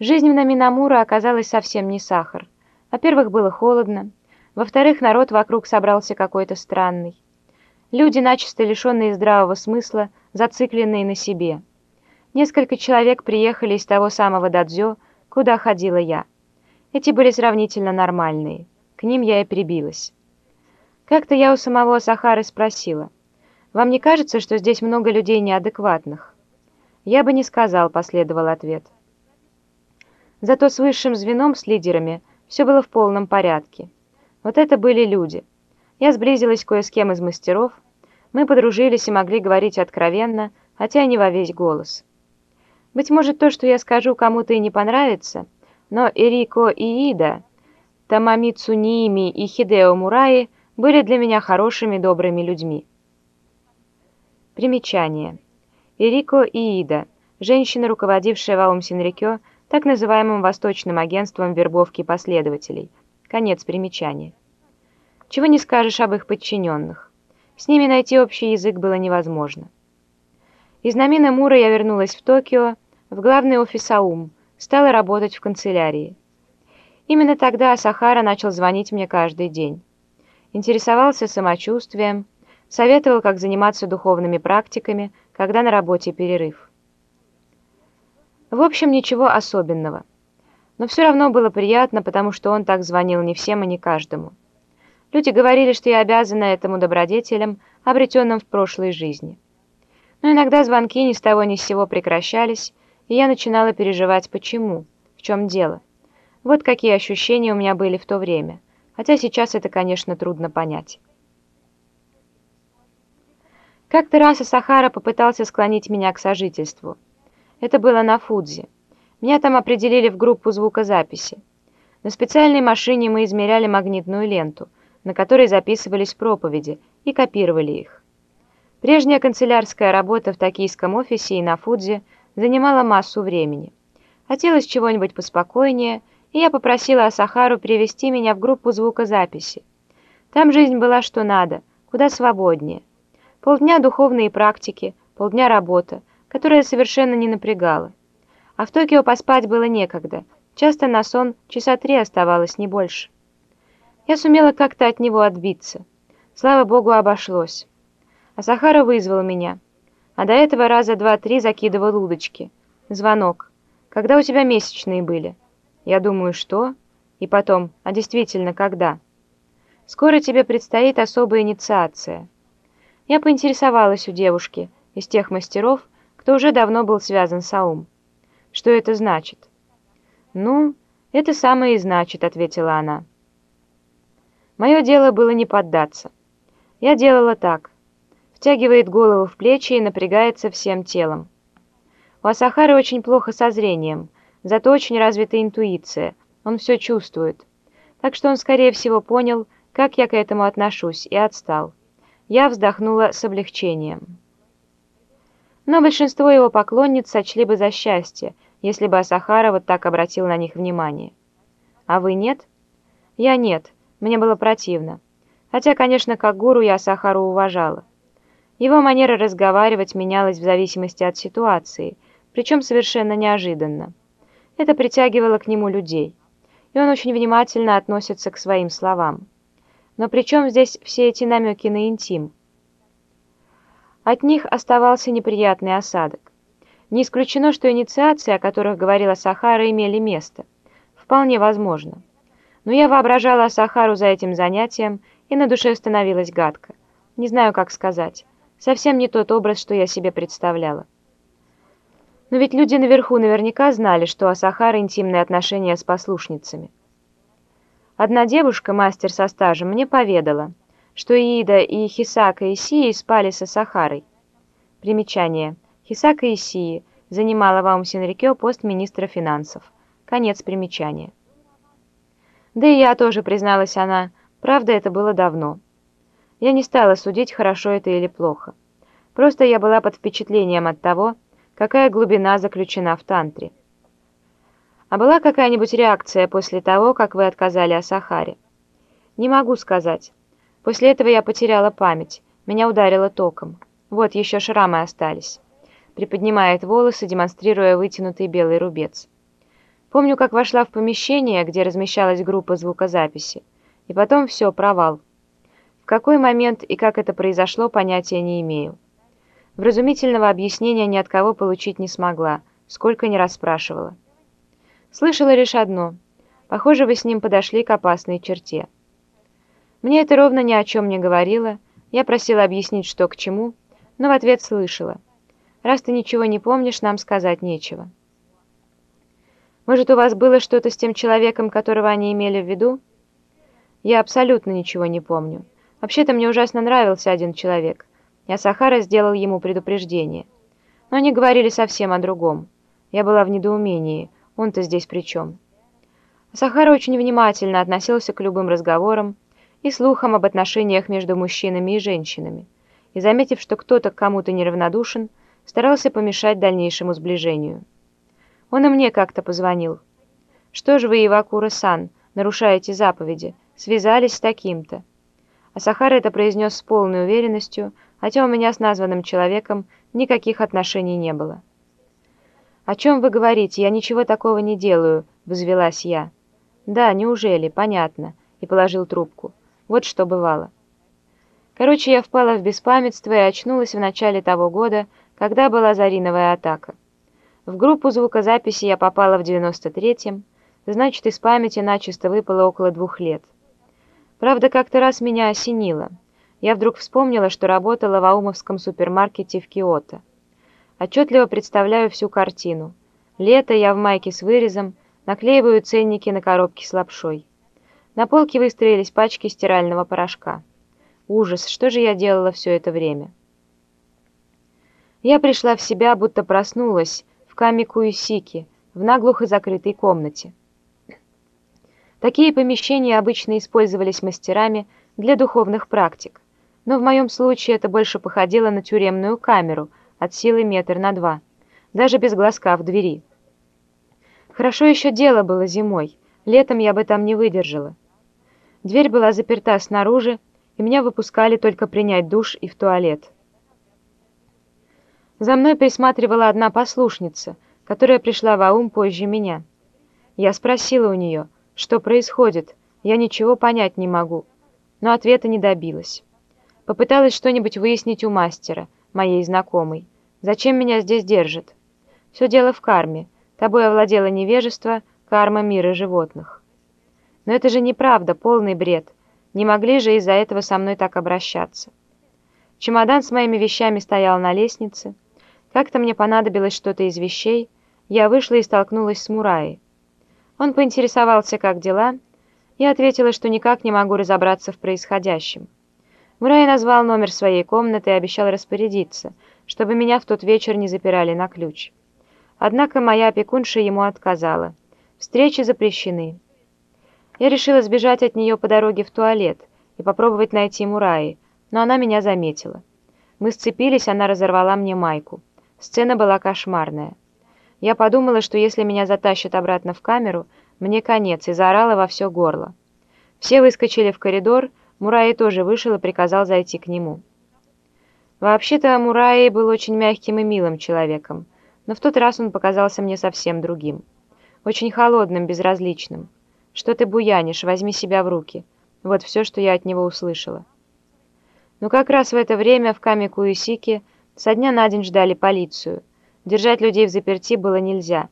Жизнь в Наминамура оказалась совсем не сахар. Во-первых, было холодно. Во-вторых, народ вокруг собрался какой-то странный. Люди, начисто лишенные здравого смысла, зацикленные на себе. Несколько человек приехали из того самого дадзё, куда ходила я. Эти были сравнительно нормальные. К ним я и прибилась. Как-то я у самого Сахары спросила, «Вам не кажется, что здесь много людей неадекватных?» «Я бы не сказал», — последовал ответ. Зато с высшим звеном, с лидерами, все было в полном порядке. Вот это были люди. Я сблизилась кое с кем из мастеров, мы подружились и могли говорить откровенно, хотя и не во весь голос. Быть может, то, что я скажу, кому-то и не понравится, но Эрико Иида, Тамамицу Ниими и Хидео Мураи были для меня хорошими добрыми людьми. Примечание. Эрико Иида, женщина, руководившая в Аум Синрикё, так называемым Восточным агентством вербовки последователей. Конец примечания. Чего не скажешь об их подчиненных. С ними найти общий язык было невозможно. Из Намина Мура я вернулась в Токио, в главный офис АУМ, стала работать в канцелярии. Именно тогда Сахара начал звонить мне каждый день. Интересовался самочувствием, советовал, как заниматься духовными практиками, когда на работе перерыв. В общем, ничего особенного. Но все равно было приятно, потому что он так звонил не всем и не каждому. Люди говорили, что я обязана этому добродетелям, обретенным в прошлой жизни. Но иногда звонки ни с того ни с сего прекращались, и я начинала переживать почему, в чем дело. Вот какие ощущения у меня были в то время, хотя сейчас это, конечно, трудно понять. Как-то раз Асахара попытался склонить меня к сожительству. Это было на Фудзи. Меня там определили в группу звукозаписи. На специальной машине мы измеряли магнитную ленту — на которой записывались проповеди, и копировали их. Прежняя канцелярская работа в токийском офисе и на Фудзе занимала массу времени. Хотелось чего-нибудь поспокойнее, и я попросила Асахару привести меня в группу звукозаписи. Там жизнь была что надо, куда свободнее. Полдня духовные практики, полдня работа, которая совершенно не напрягала. А в Токио поспать было некогда, часто на сон часа три оставалось, не больше. Я сумела как-то от него отбиться. Слава богу, обошлось. А Сахара вызвал меня. А до этого раза два-три закидывал удочки. Звонок. Когда у тебя месячные были? Я думаю, что? И потом, а действительно, когда? Скоро тебе предстоит особая инициация. Я поинтересовалась у девушки, из тех мастеров, кто уже давно был связан с Аум. Что это значит? «Ну, это самое и значит», — ответила она. Мое дело было не поддаться. Я делала так. Втягивает голову в плечи и напрягается всем телом. У Асахары очень плохо со зрением, зато очень развита интуиция. Он все чувствует. Так что он, скорее всего, понял, как я к этому отношусь, и отстал. Я вздохнула с облегчением. Но большинство его поклонниц сочли бы за счастье, если бы Асахара вот так обратил на них внимание. А вы нет? Я нет. Мне было противно. Хотя, конечно, как гуру я Сахару уважала. Его манера разговаривать менялась в зависимости от ситуации, причем совершенно неожиданно. Это притягивало к нему людей, и он очень внимательно относится к своим словам. Но при чем здесь все эти намеки на интим? От них оставался неприятный осадок. Не исключено, что инициации, о которых говорила Сахара, имели место. Вполне возможно но я воображала Сахару за этим занятием, и на душе становилось гадко. Не знаю, как сказать. Совсем не тот образ, что я себе представляла. Но ведь люди наверху наверняка знали, что у Сахары интимные отношения с послушницами. Одна девушка, мастер со стажем, мне поведала, что Иида и Хисака Исии спали со Сахарой. Примечание. Хисака Исии занимала в Аум-Синрикё пост министра финансов. Конец примечания. Да и я тоже, призналась она. Правда, это было давно. Я не стала судить, хорошо это или плохо. Просто я была под впечатлением от того, какая глубина заключена в тантре. А была какая-нибудь реакция после того, как вы отказали о Сахаре? Не могу сказать. После этого я потеряла память. Меня ударило током. Вот еще шрамы остались. Приподнимает волосы, демонстрируя вытянутый белый рубец. Помню, как вошла в помещение, где размещалась группа звукозаписи, и потом все, провал. В какой момент и как это произошло, понятия не имею. Вразумительного объяснения ни от кого получить не смогла, сколько не расспрашивала. Слышала лишь одно. Похоже, вы с ним подошли к опасной черте. Мне это ровно ни о чем не говорило, я просила объяснить, что к чему, но в ответ слышала. Раз ты ничего не помнишь, нам сказать нечего. Может, у вас было что-то с тем человеком, которого они имели в виду? Я абсолютно ничего не помню. Вообще-то мне ужасно нравился один человек. Я Сахара сделал ему предупреждение. Но они говорили совсем о другом. Я была в недоумении. Он-то здесь при чем? Сахара очень внимательно относился к любым разговорам и слухам об отношениях между мужчинами и женщинами. И, заметив, что кто-то к кому-то неравнодушен, старался помешать дальнейшему сближению. Он и мне как-то позвонил. «Что же вы, Ивакура-сан, нарушаете заповеди? Связались с таким-то?» А Сахара это произнес с полной уверенностью, хотя у меня с названным человеком никаких отношений не было. «О чем вы говорите? Я ничего такого не делаю», — взвелась я. «Да, неужели? Понятно», — и положил трубку. Вот что бывало. Короче, я впала в беспамятство и очнулась в начале того года, когда была зариновая атака. В группу звукозаписи я попала в 93-м, значит, из памяти начисто выпало около двух лет. Правда, как-то раз меня осенило. Я вдруг вспомнила, что работала в Аумовском супермаркете в Киото. Отчетливо представляю всю картину. Лето, я в майке с вырезом, наклеиваю ценники на коробки с лапшой. На полке выстроились пачки стирального порошка. Ужас, что же я делала все это время? Я пришла в себя, будто проснулась, в Камикуисики, в наглухо закрытой комнате. Такие помещения обычно использовались мастерами для духовных практик, но в моем случае это больше походило на тюремную камеру от силы метр на два, даже без глазка в двери. Хорошо еще дело было зимой, летом я бы там не выдержала. Дверь была заперта снаружи, и меня выпускали только принять душ и в туалет. За мной присматривала одна послушница, которая пришла в Аум позже меня. Я спросила у нее, что происходит? Я ничего понять не могу. Но ответа не добилась. Попыталась что-нибудь выяснить у мастера, моей знакомой. Зачем меня здесь держат? Все дело в карме. Тобой овладело невежество, карма мира животных. Но это же неправда, полный бред. Не могли же из-за этого со мной так обращаться. Чемодан с моими вещами стоял на лестнице. Как-то мне понадобилось что-то из вещей. Я вышла и столкнулась с Мураей. Он поинтересовался, как дела. Я ответила, что никак не могу разобраться в происходящем. Мурай назвал номер своей комнаты и обещал распорядиться, чтобы меня в тот вечер не запирали на ключ. Однако моя опекунша ему отказала. Встречи запрещены. Я решила сбежать от нее по дороге в туалет и попробовать найти Мураи, но она меня заметила. Мы сцепились, она разорвала мне майку. Сцена была кошмарная. Я подумала, что если меня затащат обратно в камеру, мне конец, и заорала во все горло. Все выскочили в коридор, Мураи тоже вышел и приказал зайти к нему. Вообще-то Мураи был очень мягким и милым человеком, но в тот раз он показался мне совсем другим. Очень холодным, безразличным. «Что ты буянишь? Возьми себя в руки». Вот все, что я от него услышала. Но как раз в это время в Камикуисике со дня на день ждали полицию – Держать людей в заперти было нельзя,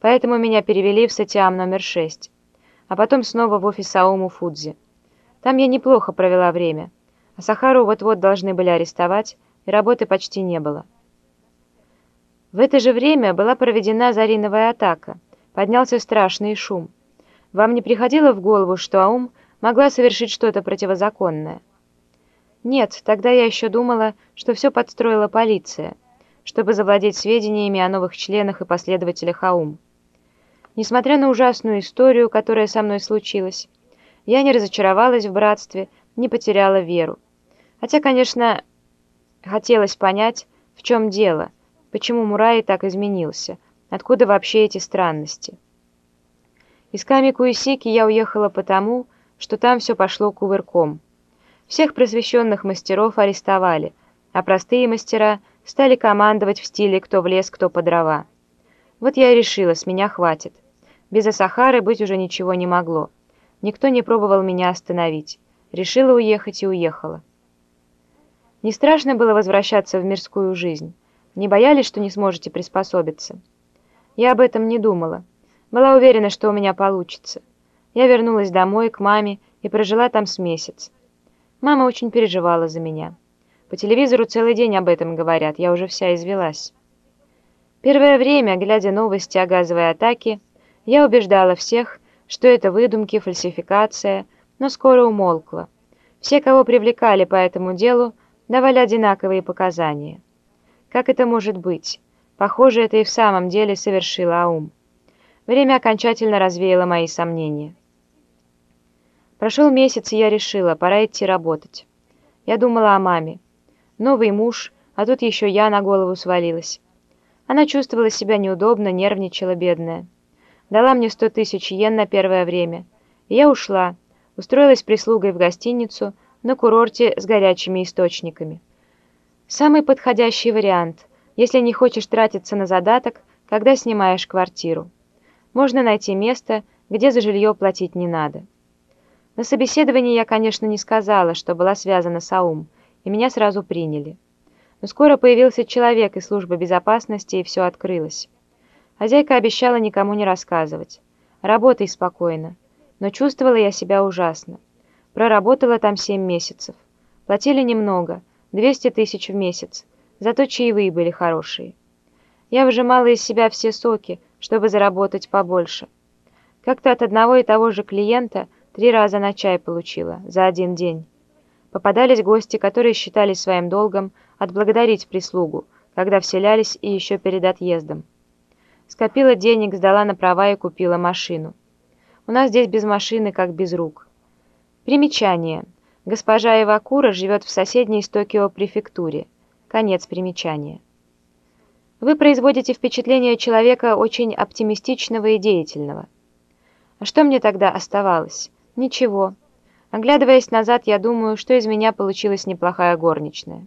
поэтому меня перевели в Сатиам номер 6, а потом снова в офис Ауму Фудзи. Там я неплохо провела время, а Сахару вот-вот должны были арестовать, и работы почти не было. В это же время была проведена зариновая атака, поднялся страшный шум. Вам не приходило в голову, что Аум могла совершить что-то противозаконное? Нет, тогда я еще думала, что все подстроила полиция – чтобы завладеть сведениями о новых членах и последователях АУМ. Несмотря на ужасную историю, которая со мной случилась, я не разочаровалась в братстве, не потеряла веру. Хотя, конечно, хотелось понять, в чем дело, почему Мураи так изменился, откуда вообще эти странности. Из Камикуисики я уехала потому, что там все пошло кувырком. Всех просвещенных мастеров арестовали, а простые мастера – стали командовать в стиле «кто в лес, кто по дрова». Вот я и решила, с меня хватит. Без Асахары быть уже ничего не могло. Никто не пробовал меня остановить. Решила уехать и уехала. Не страшно было возвращаться в мирскую жизнь? Не боялись, что не сможете приспособиться? Я об этом не думала. Была уверена, что у меня получится. Я вернулась домой, к маме, и прожила там с месяц. Мама очень переживала за меня. По телевизору целый день об этом говорят, я уже вся извелась. Первое время, глядя новости о газовой атаке, я убеждала всех, что это выдумки, фальсификация, но скоро умолкла. Все, кого привлекали по этому делу, давали одинаковые показания. Как это может быть? Похоже, это и в самом деле совершила Аум. Время окончательно развеяло мои сомнения. Прошел месяц, и я решила, пора идти работать. Я думала о маме. Новый муж, а тут еще я на голову свалилась. Она чувствовала себя неудобно, нервничала, бедная. Дала мне сто тысяч йен на первое время. И я ушла, устроилась прислугой в гостиницу на курорте с горячими источниками. Самый подходящий вариант, если не хочешь тратиться на задаток, когда снимаешь квартиру. Можно найти место, где за жилье платить не надо. На собеседовании я, конечно, не сказала, что была связана с АУМ, и меня сразу приняли. Но скоро появился человек из службы безопасности, и все открылось. Хозяйка обещала никому не рассказывать. Работай спокойно. Но чувствовала я себя ужасно. Проработала там семь месяцев. Платили немного, 200 тысяч в месяц, зато чаевые были хорошие. Я выжимала из себя все соки, чтобы заработать побольше. Как-то от одного и того же клиента Три раза на чай получила, за один день. Попадались гости, которые считали своим долгом отблагодарить прислугу, когда вселялись и еще перед отъездом. Скопила денег, сдала на права и купила машину. У нас здесь без машины, как без рук. Примечание. Госпожа Ивакура живет в соседней с Токио префектуре. Конец примечания. Вы производите впечатление человека очень оптимистичного и деятельного. А что мне тогда оставалось? Ничего. Оглядываясь назад, я думаю, что из меня получилась неплохая горничная.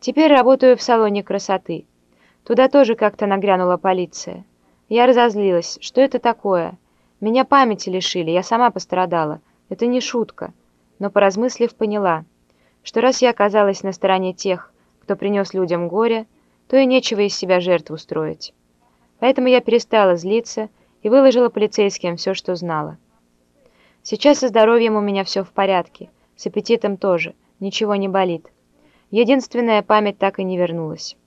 Теперь работаю в салоне красоты. Туда тоже как-то нагрянула полиция. Я разозлилась. Что это такое? Меня памяти лишили, я сама пострадала. Это не шутка. Но, поразмыслив, поняла, что раз я оказалась на стороне тех, кто принес людям горе, то и нечего из себя жертву строить. Поэтому я перестала злиться и выложила полицейским все, что знала. Сейчас со здоровьем у меня все в порядке, с аппетитом тоже, ничего не болит. Единственная память так и не вернулась.